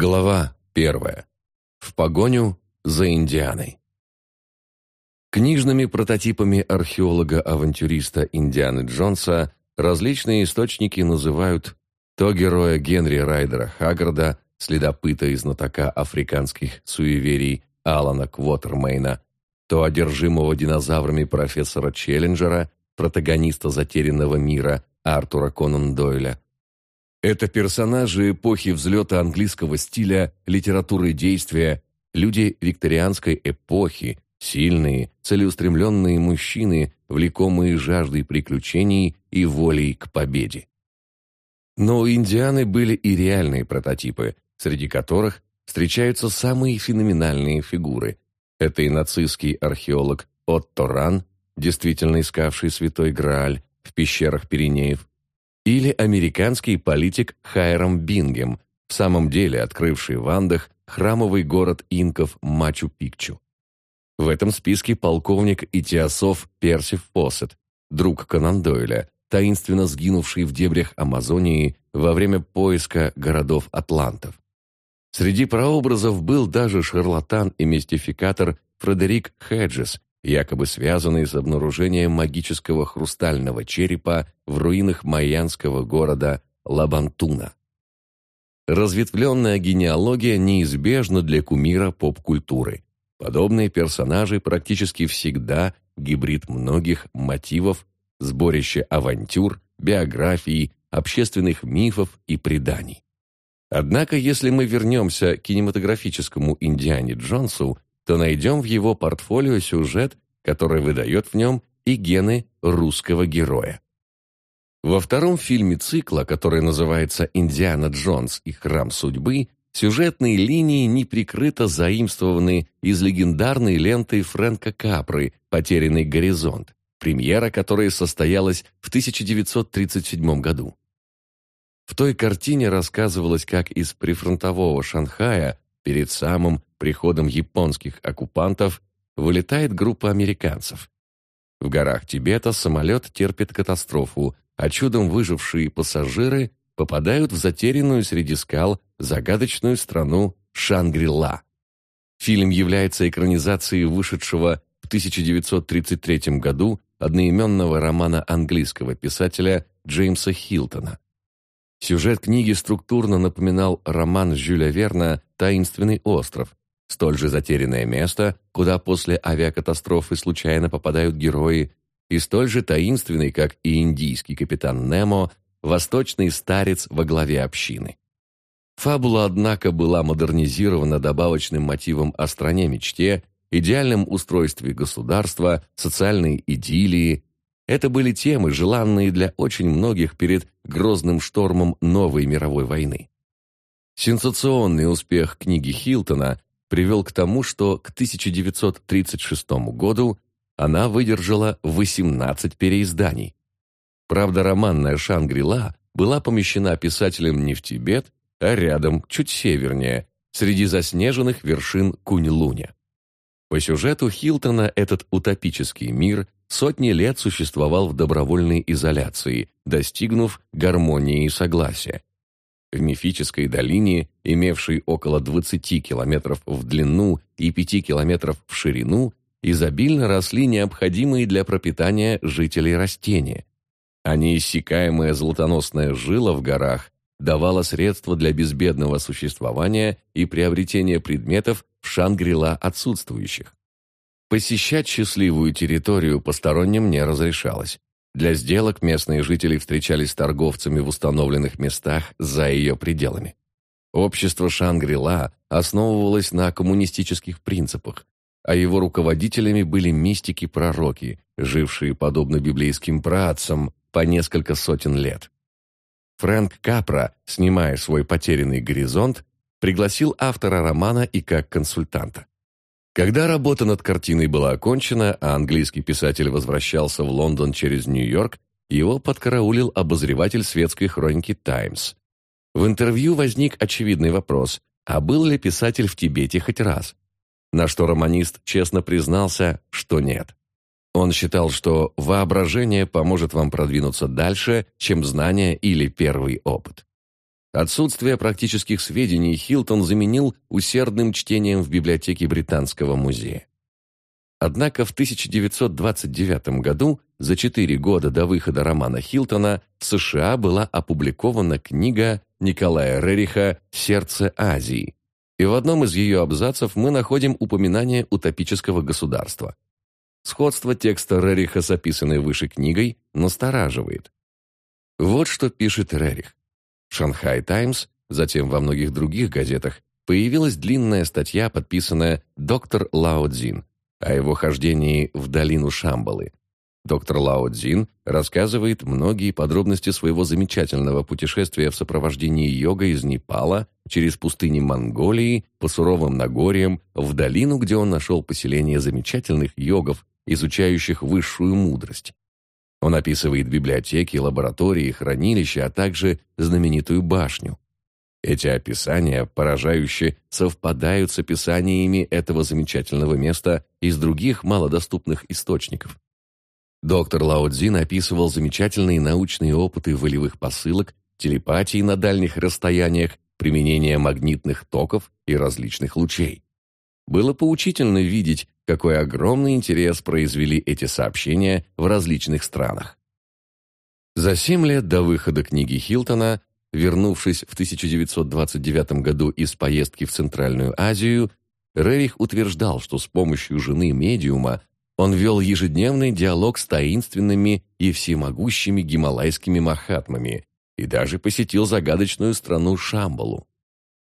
Глава первая. В погоню за Индианой. Книжными прототипами археолога-авантюриста Индианы Джонса различные источники называют то героя Генри Райдера Хаггарда, следопыта и знатока африканских суеверий Алана Квотермейна, то одержимого динозаврами профессора Челленджера, протагониста «Затерянного мира» Артура Конан Дойля. Это персонажи эпохи взлета английского стиля литературы действия, люди викторианской эпохи, сильные, целеустремленные мужчины, влекомые жаждой приключений и волей к победе. Но у Индианы были и реальные прототипы, среди которых встречаются самые феноменальные фигуры. Это и нацистский археолог Отто Ран, действительно искавший святой Грааль в пещерах Пиренеев, или американский политик Хайрам Бингем, в самом деле открывший в Андах храмовый город инков Мачу-Пикчу. В этом списке полковник Итиасов Персив Фоссет, друг Конан Дойля, таинственно сгинувший в дебрях Амазонии во время поиска городов атлантов. Среди прообразов был даже шарлатан и мистификатор Фредерик Хеджес, якобы связанный с обнаружением магического хрустального черепа в руинах майянского города Лабантуна. Разветвленная генеалогия неизбежна для кумира поп-культуры. Подобные персонажи практически всегда гибрид многих мотивов, сборище авантюр, биографий, общественных мифов и преданий. Однако, если мы вернемся к кинематографическому Индиане Джонсу, то найдем в его портфолио сюжет, который выдает в нем и гены русского героя. Во втором фильме цикла, который называется «Индиана Джонс и храм судьбы», сюжетные линии неприкрыто заимствованы из легендарной ленты Фрэнка Капры «Потерянный горизонт», премьера которой состоялась в 1937 году. В той картине рассказывалось, как из прифронтового Шанхая перед самым приходом японских оккупантов вылетает группа американцев. В горах Тибета самолет терпит катастрофу, а чудом выжившие пассажиры попадают в затерянную среди скал загадочную страну Шангри-Ла. Фильм является экранизацией вышедшего в 1933 году одноименного романа английского писателя Джеймса Хилтона. Сюжет книги структурно напоминал роман Жюля Верна «Таинственный остров», столь же затерянное место, куда после авиакатастрофы случайно попадают герои, и столь же таинственный, как и индийский капитан Немо, восточный старец во главе общины. Фабула, однако, была модернизирована добавочным мотивом о стране-мечте, идеальном устройстве государства, социальной идиллии. Это были темы, желанные для очень многих перед грозным штормом новой мировой войны. Сенсационный успех книги Хилтона привел к тому, что к 1936 году она выдержала 18 переизданий. Правда, романная «Шангри-Ла» была помещена писателем не в Тибет, а рядом, чуть севернее, среди заснеженных вершин Кунь-Луня. По сюжету Хилтона этот утопический мир сотни лет существовал в добровольной изоляции, достигнув гармонии и согласия. В мифической долине, имевшей около 20 километров в длину и 5 километров в ширину, изобильно росли необходимые для пропитания жителей растения. А неиссякаемая золотоносная жила в горах давала средства для безбедного существования и приобретения предметов в Шангрила отсутствующих. Посещать счастливую территорию посторонним не разрешалось. Для сделок местные жители встречались с торговцами в установленных местах за ее пределами. Общество Шангри-Ла основывалось на коммунистических принципах, а его руководителями были мистики-пророки, жившие подобно библейским праотцам по несколько сотен лет. Фрэнк Капра, снимая свой потерянный горизонт, пригласил автора романа и как консультанта. Когда работа над картиной была окончена, а английский писатель возвращался в Лондон через Нью-Йорк, его подкараулил обозреватель светской хроники «Таймс». В интервью возник очевидный вопрос, а был ли писатель в Тибете хоть раз? На что романист честно признался, что нет. Он считал, что воображение поможет вам продвинуться дальше, чем знание или первый опыт. Отсутствие практических сведений Хилтон заменил усердным чтением в библиотеке Британского музея. Однако в 1929 году, за четыре года до выхода романа Хилтона, в США была опубликована книга Николая Рериха «Сердце Азии», и в одном из ее абзацев мы находим упоминание утопического государства. Сходство текста Рериха с описанной выше книгой настораживает. Вот что пишет Рерих. «Шанхай Таймс», затем во многих других газетах, появилась длинная статья, подписанная «Доктор Лао Цзин», о его хождении в долину Шамбалы. Доктор Лао Цзин рассказывает многие подробности своего замечательного путешествия в сопровождении йога из Непала через пустыни Монголии по суровым Нагорьям в долину, где он нашел поселение замечательных йогов, изучающих высшую мудрость. Он описывает библиотеки, лаборатории, хранилища, а также знаменитую башню. Эти описания поражающе совпадают с описаниями этого замечательного места из других малодоступных источников. Доктор Лао Цзин описывал замечательные научные опыты волевых посылок, телепатии на дальних расстояниях, применения магнитных токов и различных лучей. Было поучительно видеть, какой огромный интерес произвели эти сообщения в различных странах. За семь лет до выхода книги Хилтона, вернувшись в 1929 году из поездки в Центральную Азию, Рерих утверждал, что с помощью жены медиума он вел ежедневный диалог с таинственными и всемогущими гималайскими махатмами и даже посетил загадочную страну Шамбалу.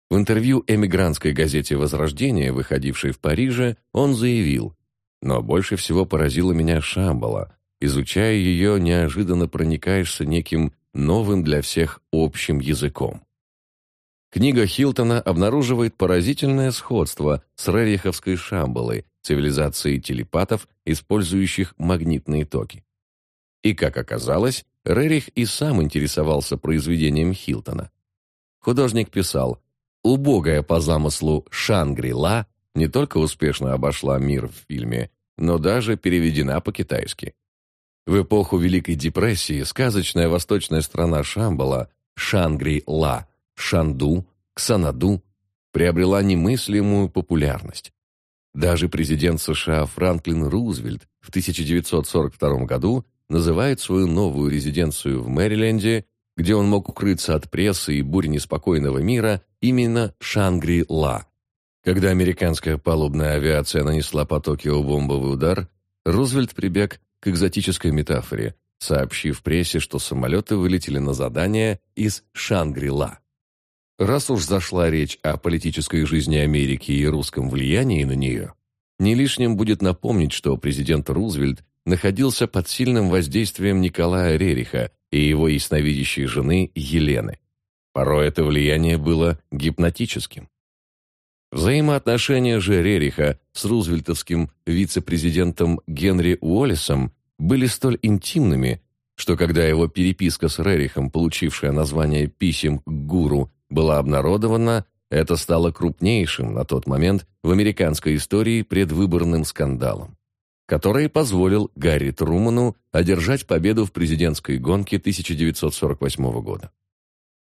В интервью эмигрантской газете «Возрождение», выходившей в Париже, он заявил, «Но больше всего поразила меня Шамбала. Изучая ее, неожиданно проникаешься неким новым для всех общим языком». Книга Хилтона обнаруживает поразительное сходство с Рериховской Шамбалой, цивилизацией телепатов, использующих магнитные токи. И, как оказалось, Рерих и сам интересовался произведением Хилтона. Художник писал, убогая по замыслу «Шангри-Ла» не только успешно обошла мир в фильме, но даже переведена по-китайски. В эпоху Великой депрессии сказочная восточная страна Шамбала, Шангри-Ла, Шанду, Ксанаду приобрела немыслимую популярность. Даже президент США Франклин Рузвельт в 1942 году называет свою новую резиденцию в Мэриленде где он мог укрыться от прессы и бурь неспокойного мира, именно Шангри-Ла. Когда американская палубная авиация нанесла по Токио бомбовый удар, Рузвельт прибег к экзотической метафоре, сообщив прессе, что самолеты вылетели на задание из Шангри-Ла. Раз уж зашла речь о политической жизни Америки и русском влиянии на нее, не лишним будет напомнить, что президент Рузвельт находился под сильным воздействием Николая Рериха, и его ясновидящей жены Елены. Порой это влияние было гипнотическим. Взаимоотношения же Рериха с рузвельтовским вице-президентом Генри Уоллесом были столь интимными, что когда его переписка с Рерихом, получившая название «Писем к гуру», была обнародована, это стало крупнейшим на тот момент в американской истории предвыборным скандалом который позволил Гарри Труману одержать победу в президентской гонке 1948 года.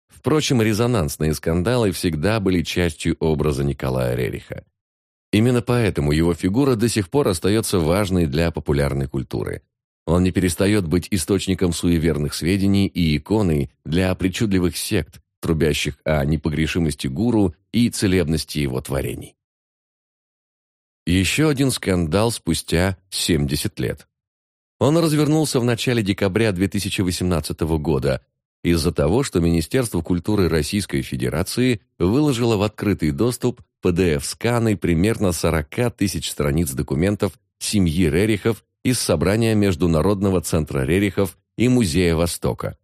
Впрочем, резонансные скандалы всегда были частью образа Николая Рериха. Именно поэтому его фигура до сих пор остается важной для популярной культуры. Он не перестает быть источником суеверных сведений и иконой для причудливых сект, трубящих о непогрешимости гуру и целебности его творений. Еще один скандал спустя 70 лет. Он развернулся в начале декабря 2018 года из-за того, что Министерство культуры Российской Федерации выложило в открытый доступ PDF-сканы примерно 40 тысяч страниц документов семьи Рерихов из собрания Международного центра Рерихов и Музея Востока.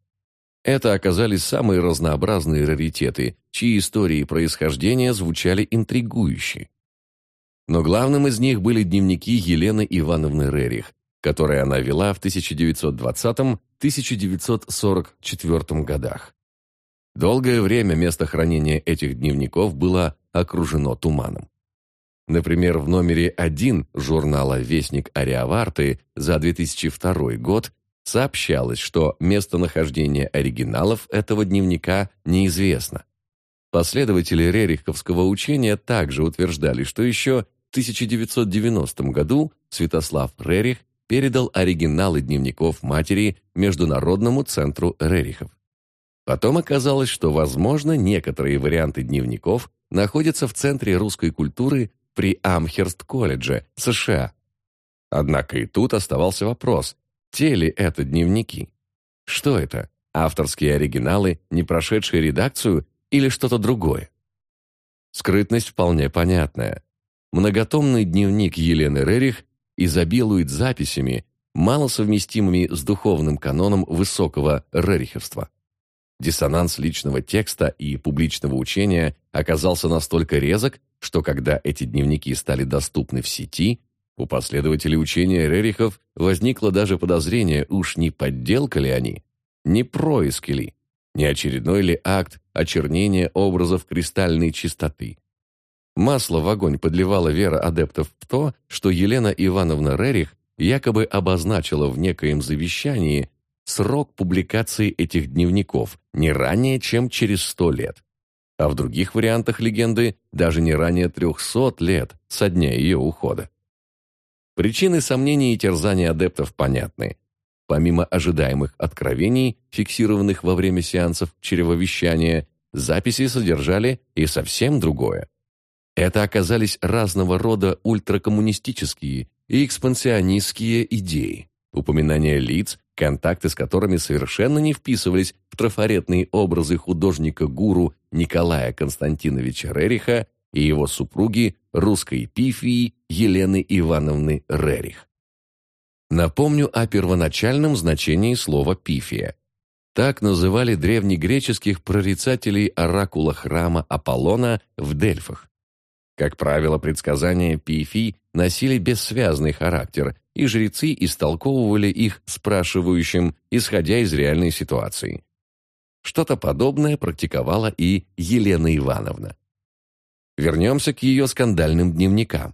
Это оказались самые разнообразные раритеты, чьи истории происхождения звучали интригующе. Но главным из них были дневники Елены Ивановны Рерих, которые она вела в 1920-1944 годах. Долгое время место хранения этих дневников было окружено туманом. Например, в номере 1 журнала «Вестник Ариаварты» за 2002 год сообщалось, что местонахождение оригиналов этого дневника неизвестно. Последователи Рериховского учения также утверждали, что еще 1990 году Святослав Рерих передал оригиналы дневников матери Международному центру Рерихов. Потом оказалось, что, возможно, некоторые варианты дневников находятся в Центре русской культуры при Амхерст-колледже, США. Однако и тут оставался вопрос, те ли это дневники? Что это? Авторские оригиналы, не прошедшие редакцию или что-то другое? Скрытность вполне понятная. Многотомный дневник Елены Рерих изобилует записями, мало совместимыми с духовным каноном высокого рериховства. Диссонанс личного текста и публичного учения оказался настолько резок, что когда эти дневники стали доступны в сети, у последователей учения Рерихов возникло даже подозрение, уж не подделка ли они, не происки ли, не очередной ли акт очернения образов кристальной чистоты. Масло в огонь подливала вера адептов в то, что Елена Ивановна Рерих якобы обозначила в некоем завещании срок публикации этих дневников не ранее, чем через сто лет. А в других вариантах легенды даже не ранее трехсот лет со дня ее ухода. Причины сомнений и терзаний адептов понятны. Помимо ожидаемых откровений, фиксированных во время сеансов чревовещания, записи содержали и совсем другое. Это оказались разного рода ультракоммунистические и экспансионистские идеи, упоминания лиц, контакты с которыми совершенно не вписывались в трафаретные образы художника-гуру Николая Константиновича Рериха и его супруги русской пифии Елены Ивановны Рерих. Напомню о первоначальном значении слова «пифия». Так называли древнегреческих прорицателей оракула храма Аполлона в Дельфах. Как правило, предсказания пифий носили бессвязный характер, и жрецы истолковывали их спрашивающим, исходя из реальной ситуации. Что-то подобное практиковала и Елена Ивановна. Вернемся к ее скандальным дневникам.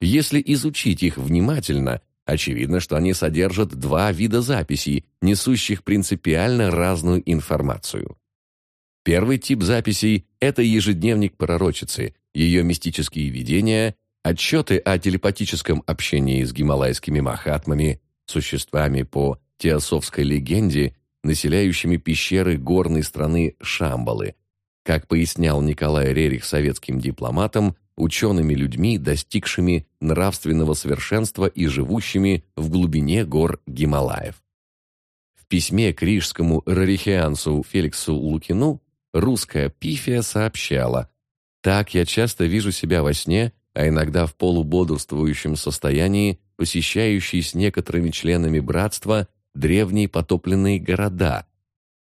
Если изучить их внимательно, очевидно, что они содержат два вида записей, несущих принципиально разную информацию. Первый тип записей – это ежедневник пророчицы, ее мистические видения, отчеты о телепатическом общении с гималайскими махатмами, существами по теософской легенде, населяющими пещеры горной страны Шамбалы, как пояснял Николай Рерих советским дипломатам, учеными людьми, достигшими нравственного совершенства и живущими в глубине гор Гималаев. В письме к рижскому рарихианцу Феликсу Лукину русская пифия сообщала «Так я часто вижу себя во сне, а иногда в полубодрствующем состоянии, посещающий с некоторыми членами братства древние потопленные города,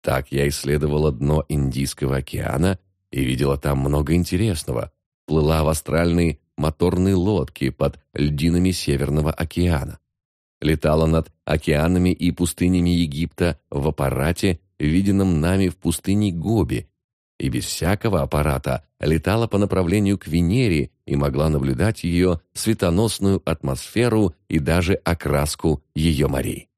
так я исследовала дно Индийского океана и видела там много интересного. Плыла в астральной моторной лодке под льдинами Северного океана. Летала над океанами и пустынями Египта в аппарате, виденном нами в пустыне Гоби, и без всякого аппарата летала по направлению к Венере и могла наблюдать ее светоносную атмосферу и даже окраску ее морей.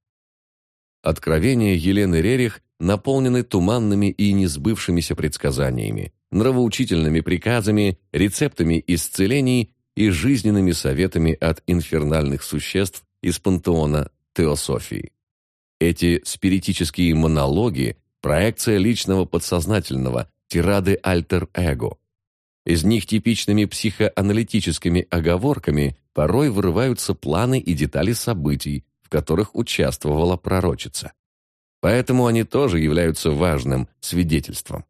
Откровения Елены Рерих наполнены туманными и несбывшимися предсказаниями, нравоучительными приказами, рецептами исцелений и жизненными советами от инфернальных существ из пантеона теософии. Эти спиритические монологи – проекция личного подсознательного, тирады альтер-эго. Из них типичными психоаналитическими оговорками порой вырываются планы и детали событий, в которых участвовала пророчица. Поэтому они тоже являются важным свидетельством.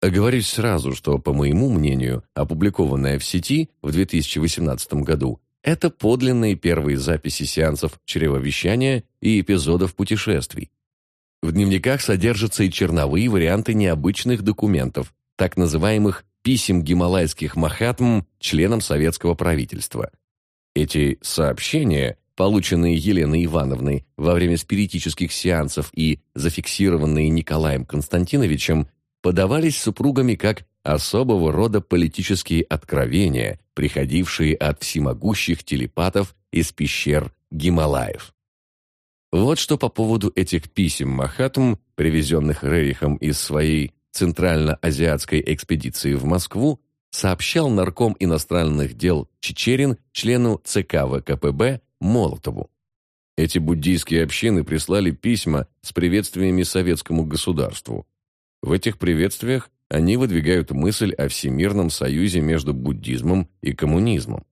Оговорюсь сразу, что, по моему мнению, опубликованное в сети в 2018 году это подлинные первые записи сеансов чревовещания и эпизодов путешествий. В дневниках содержатся и черновые варианты необычных документов, так называемых писем гималайских махатм членам советского правительства. Эти сообщения полученные Еленой Ивановной во время спиритических сеансов и зафиксированные Николаем Константиновичем, подавались супругами как особого рода политические откровения, приходившие от всемогущих телепатов из пещер Гималаев. Вот что по поводу этих писем Махатм, привезенных Рерихом из своей Центрально-Азиатской экспедиции в Москву, сообщал нарком иностранных дел Чечерин члену ЦК ВКПБ Молотову. Эти буддийские общины прислали письма с приветствиями советскому государству. В этих приветствиях они выдвигают мысль о всемирном союзе между буддизмом и коммунизмом.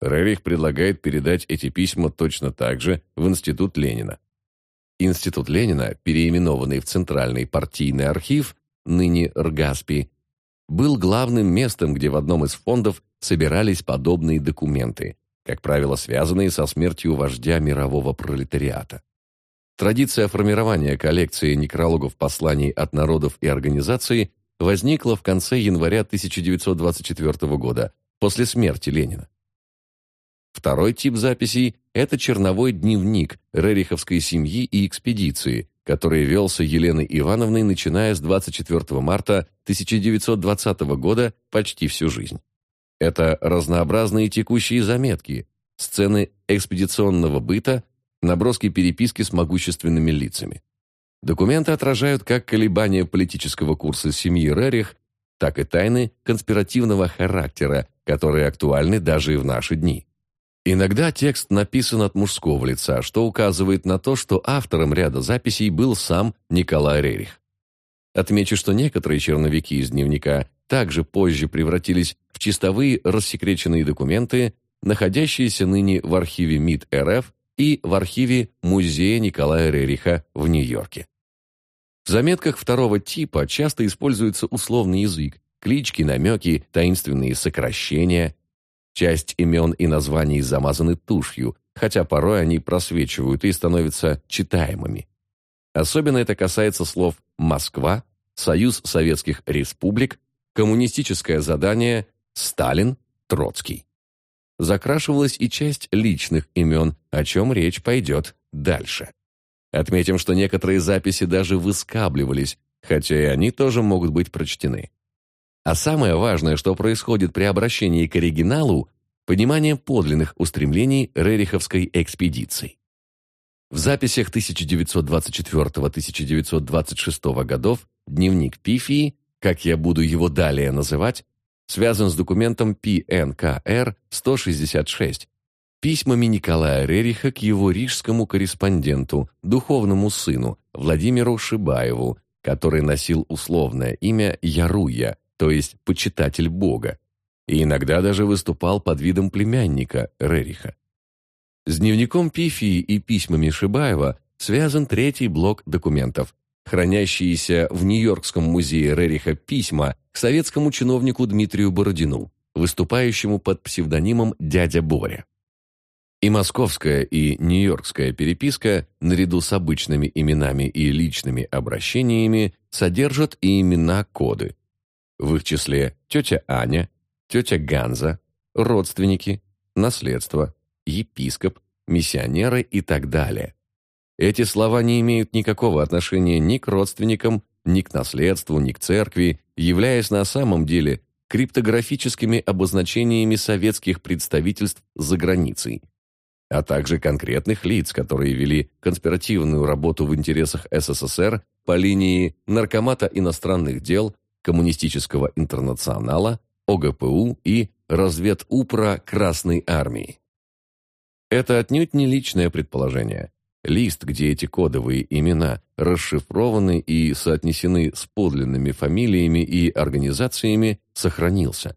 Рерих предлагает передать эти письма точно так же в Институт Ленина. Институт Ленина, переименованный в Центральный партийный архив, ныне РГАСПИ, был главным местом, где в одном из фондов собирались подобные документы, как правило, связанные со смертью вождя мирового пролетариата. Традиция формирования коллекции некрологов посланий от народов и организаций возникла в конце января 1924 года, после смерти Ленина. Второй тип записей – это черновой дневник Рериховской семьи и экспедиции, который велся Еленой Ивановной, начиная с 24 марта 1920 года почти всю жизнь. Это разнообразные текущие заметки, сцены экспедиционного быта, наброски переписки с могущественными лицами. Документы отражают как колебания политического курса семьи Рерих, так и тайны конспиративного характера, которые актуальны даже и в наши дни. Иногда текст написан от мужского лица, что указывает на то, что автором ряда записей был сам Николай Рерих. Отмечу, что некоторые черновики из дневника также позже превратились в чистовые рассекреченные документы, находящиеся ныне в архиве МИД РФ и в архиве Музея Николая Рериха в Нью-Йорке. В заметках второго типа часто используется условный язык, клички, намеки, таинственные сокращения, Часть имен и названий замазаны тушью, хотя порой они просвечивают и становятся читаемыми. Особенно это касается слов «Москва», «Союз Советских Республик», «Коммунистическое задание», «Сталин», «Троцкий». Закрашивалась и часть личных имен, о чем речь пойдет дальше. Отметим, что некоторые записи даже выскабливались, хотя и они тоже могут быть прочтены. А самое важное, что происходит при обращении к оригиналу, понимание подлинных устремлений Рериховской экспедиции. В записях 1924-1926 годов дневник Пифии, как я буду его далее называть, связан с документом ПНКР-166, письмами Николая Рериха к его рижскому корреспонденту, духовному сыну Владимиру Шибаеву, который носил условное имя Яруя, то есть почитатель Бога, и иногда даже выступал под видом племянника Рериха. С дневником Пифии и письмами Шибаева связан третий блок документов, хранящиеся в Нью-Йоркском музее Рериха письма к советскому чиновнику Дмитрию Бородину, выступающему под псевдонимом «Дядя Боря». И московская, и нью-йоркская переписка, наряду с обычными именами и личными обращениями, содержат и имена-коды, в их числе тетя Аня, тетя Ганза, родственники, наследство, епископ, миссионеры и так далее. Эти слова не имеют никакого отношения ни к родственникам, ни к наследству, ни к церкви, являясь на самом деле криптографическими обозначениями советских представительств за границей, а также конкретных лиц, которые вели конспиративную работу в интересах СССР по линии Наркомата иностранных дел, Коммунистического интернационала, ОГПУ и разведупра Красной Армии. Это отнюдь не личное предположение. Лист, где эти кодовые имена расшифрованы и соотнесены с подлинными фамилиями и организациями, сохранился.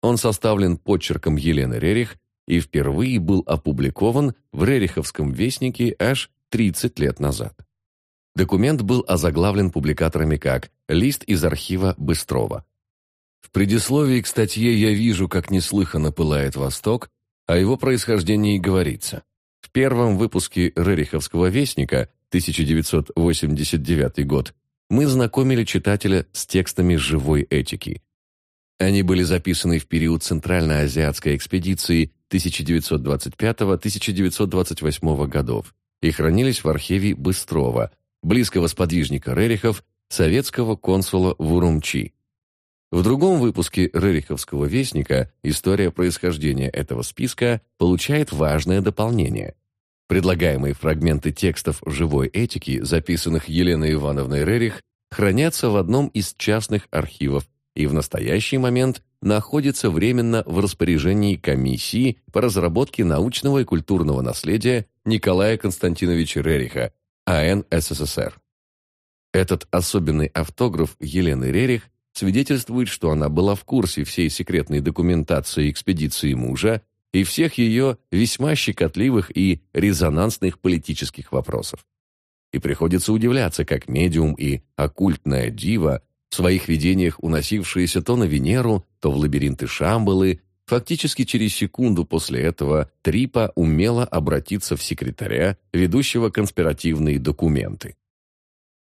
Он составлен почерком Елены Рерих и впервые был опубликован в Рериховском вестнике аж 30 лет назад. Документ был озаглавлен публикаторами как «Лист из архива Быстрова». В предисловии к статье я вижу, как неслыханно пылает Восток, о его происхождении говорится. В первом выпуске Рериховского вестника 1989 год мы знакомили читателя с текстами живой этики. Они были записаны в период Центральноазиатской экспедиции 1925-1928 годов и хранились в архиве Быстрова, близкого сподвижника Рерихов, советского консула в Урумчи. В другом выпуске Рериховского вестника история происхождения этого списка получает важное дополнение. Предлагаемые фрагменты текстов живой этики, записанных Еленой Ивановной Рерих, хранятся в одном из частных архивов и в настоящий момент находятся временно в распоряжении комиссии по разработке научного и культурного наследия Николая Константиновича Рериха, АН СССР. Этот особенный автограф Елены Рерих свидетельствует, что она была в курсе всей секретной документации экспедиции мужа и всех ее весьма щекотливых и резонансных политических вопросов. И приходится удивляться, как медиум и оккультная дива, в своих видениях уносившаяся то на Венеру, то в лабиринты Шамбалы, фактически через секунду после этого Трипа умела обратиться в секретаря, ведущего конспиративные документы.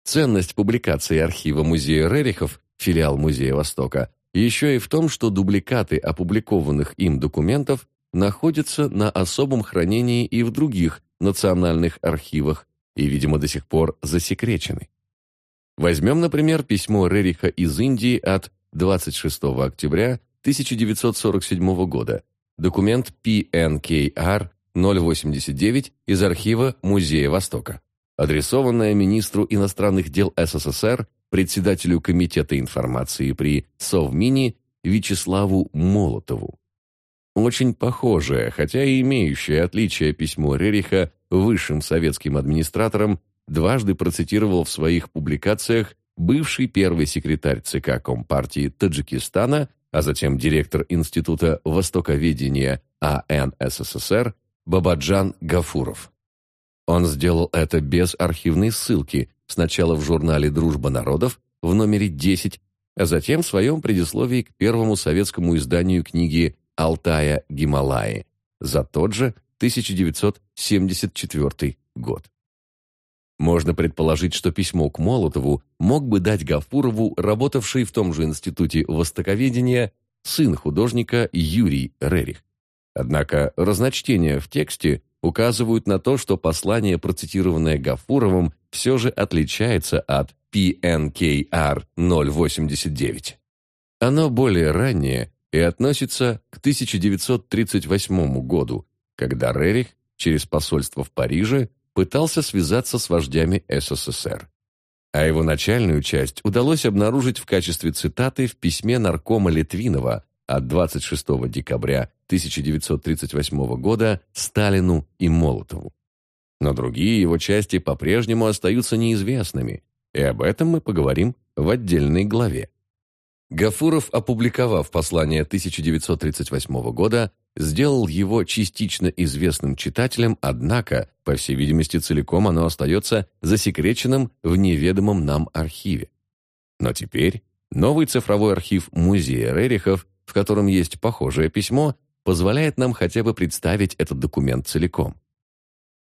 Ценность публикации архива музея Рерихов, филиал Музея Востока, еще и в том, что дубликаты опубликованных им документов находятся на особом хранении и в других национальных архивах и, видимо, до сих пор засекречены. Возьмем, например, письмо Рериха из Индии от 26 октября 1947 года, документ PNKR 089 из архива Музея Востока, адресованное министру иностранных дел СССР, председателю Комитета информации при Совмине Вячеславу Молотову. Очень похожее, хотя и имеющее отличие письмо Рериха высшим советским администраторам дважды процитировал в своих публикациях бывший первый секретарь ЦК Компартии Таджикистана, а затем директор Института Востоковедения АН СССР Бабаджан Гафуров. Он сделал это без архивной ссылки, сначала в журнале «Дружба народов» в номере 10, а затем в своем предисловии к первому советскому изданию книги Алтая Гималаи за тот же 1974 год. Можно предположить, что письмо к Молотову мог бы дать Гафурову, работавший в том же институте востоковедения, сын художника Юрий Рерих. Однако разночтения в тексте указывают на то, что послание, процитированное Гафуровым, все же отличается от PNKR 089. Оно более раннее и относится к 1938 году, когда Рерих через посольство в Париже пытался связаться с вождями СССР. А его начальную часть удалось обнаружить в качестве цитаты в письме наркома Литвинова от 26 декабря 1938 года Сталину и Молотову. Но другие его части по-прежнему остаются неизвестными, и об этом мы поговорим в отдельной главе. Гафуров, опубликовав послание 1938 года, сделал его частично известным читателям, однако, по всей видимости, целиком оно остается засекреченным в неведомом нам архиве. Но теперь новый цифровой архив Музея Рерихов, в котором есть похожее письмо, позволяет нам хотя бы представить этот документ целиком.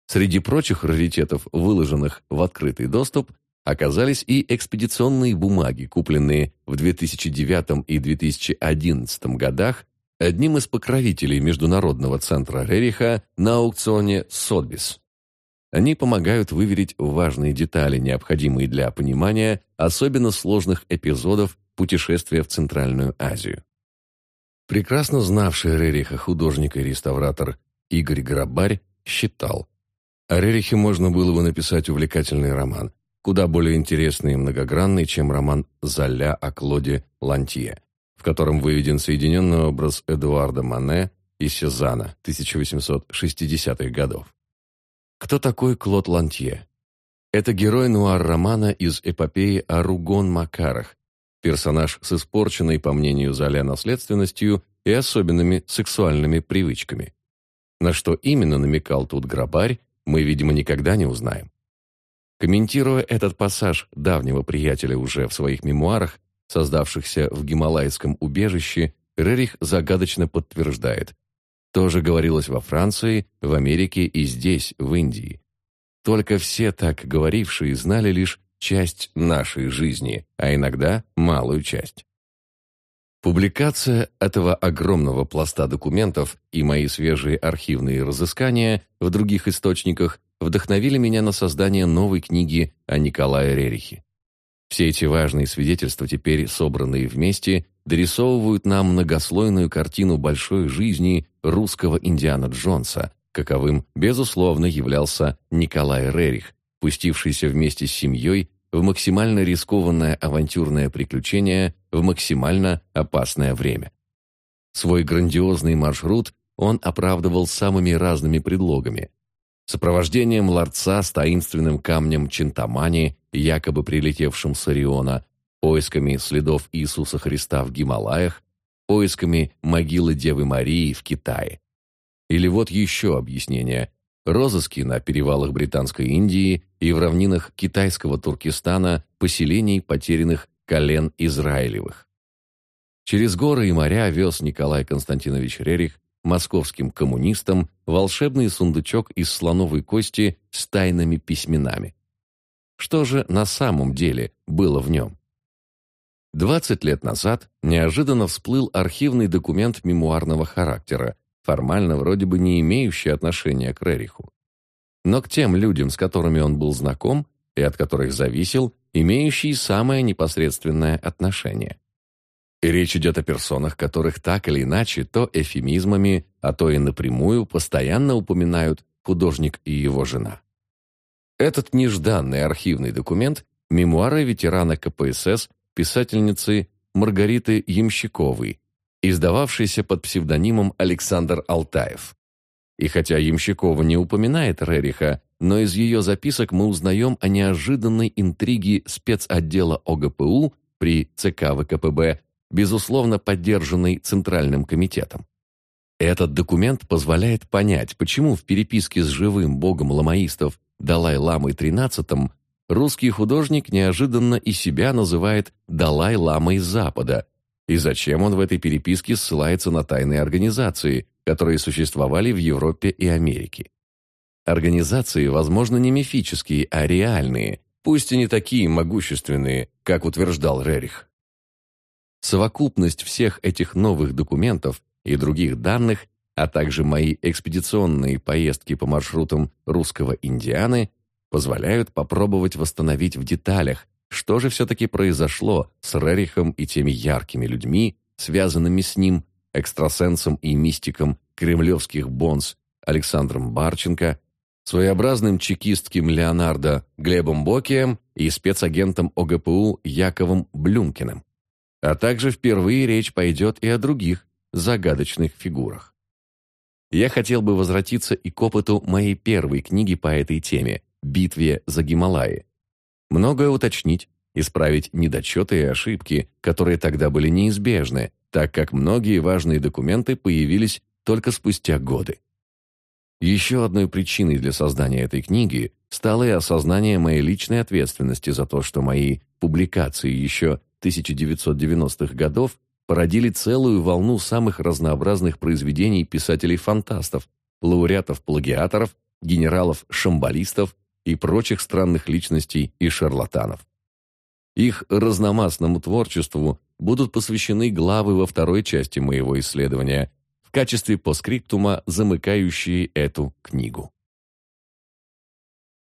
Среди прочих раритетов, выложенных в открытый доступ, оказались и экспедиционные бумаги, купленные в 2009 и 2011 годах одним из покровителей Международного центра Рериха на аукционе Сотбис. Они помогают выверить важные детали, необходимые для понимания особенно сложных эпизодов путешествия в Центральную Азию. Прекрасно знавший Рериха художник и реставратор Игорь Грабарь считал, о Рерихе можно было бы написать увлекательный роман, куда более интересный и многогранный, чем роман Золя о Клоде Лантье, в котором выведен соединенный образ Эдуарда Мане и Сезана 1860-х годов. Кто такой Клод Лантье? Это герой нуар-романа из эпопеи о Ругон-Макарах, персонаж с испорченной, по мнению Золя, наследственностью и особенными сексуальными привычками. На что именно намекал тут грабарь, мы, видимо, никогда не узнаем. Комментируя этот пассаж давнего приятеля уже в своих мемуарах, создавшихся в гималайском убежище, Рерих загадочно подтверждает. тоже говорилось во Франции, в Америке и здесь, в Индии. Только все так говорившие знали лишь часть нашей жизни, а иногда малую часть. Публикация этого огромного пласта документов и мои свежие архивные разыскания в других источниках вдохновили меня на создание новой книги о Николае Рерихе. Все эти важные свидетельства, теперь собранные вместе, дорисовывают нам многослойную картину большой жизни русского Индиана Джонса, каковым, безусловно, являлся Николай Рерих, пустившийся вместе с семьей в максимально рискованное авантюрное приключение в максимально опасное время. Свой грандиозный маршрут он оправдывал самыми разными предлогами. Сопровождением ларца с таинственным камнем Чинтамани, якобы прилетевшим с Ориона, поисками следов Иисуса Христа в Гималаях, поисками могилы Девы Марии в Китае. Или вот еще объяснение. Розыски на перевалах Британской Индии и в равнинах китайского Туркестана поселений потерянных колен Израилевых. Через горы и моря вез Николай Константинович Рерих московским коммунистам волшебный сундучок из слоновой кости с тайными письменами. Что же на самом деле было в нем? 20 лет назад неожиданно всплыл архивный документ мемуарного характера, формально вроде бы не имеющий отношения к Рериху. Но к тем людям, с которыми он был знаком и от которых зависел, имеющий самое непосредственное отношение. И речь идет о персонах, которых так или иначе то эфемизмами, а то и напрямую постоянно упоминают художник и его жена. Этот нежданный архивный документ – мемуары ветерана КПСС, писательницы Маргариты Ямщиковой, издававшийся под псевдонимом Александр Алтаев. И хотя Ямщикова не упоминает Рериха, но из ее записок мы узнаем о неожиданной интриге спецотдела ОГПУ при ЦК ВКПБ, безусловно поддержанной Центральным комитетом. Этот документ позволяет понять, почему в переписке с живым богом ламаистов Далай-ламой XIII русский художник неожиданно и себя называет Далай-ламой Запада – и зачем он в этой переписке ссылается на тайные организации, которые существовали в Европе и Америке? Организации, возможно, не мифические, а реальные, пусть и не такие могущественные, как утверждал Рерих. Совокупность всех этих новых документов и других данных, а также мои экспедиционные поездки по маршрутам русского Индианы позволяют попробовать восстановить в деталях что же все-таки произошло с Рерихом и теми яркими людьми, связанными с ним, экстрасенсом и мистиком кремлевских бонс Александром Барченко, своеобразным чекистским Леонардо Глебом Бокием и спецагентом ОГПУ Яковом Блюмкиным. А также впервые речь пойдет и о других загадочных фигурах. Я хотел бы возвратиться и к опыту моей первой книги по этой теме «Битве за Гималаи», Многое уточнить, исправить недочеты и ошибки, которые тогда были неизбежны, так как многие важные документы появились только спустя годы. Еще одной причиной для создания этой книги стало и осознание моей личной ответственности за то, что мои публикации еще 1990-х годов породили целую волну самых разнообразных произведений писателей-фантастов, лауреатов-плагиаторов, генералов-шамбалистов и прочих странных личностей и шарлатанов. Их разномастному творчеству будут посвящены главы во второй части моего исследования в качестве поскриптума, замыкающие эту книгу.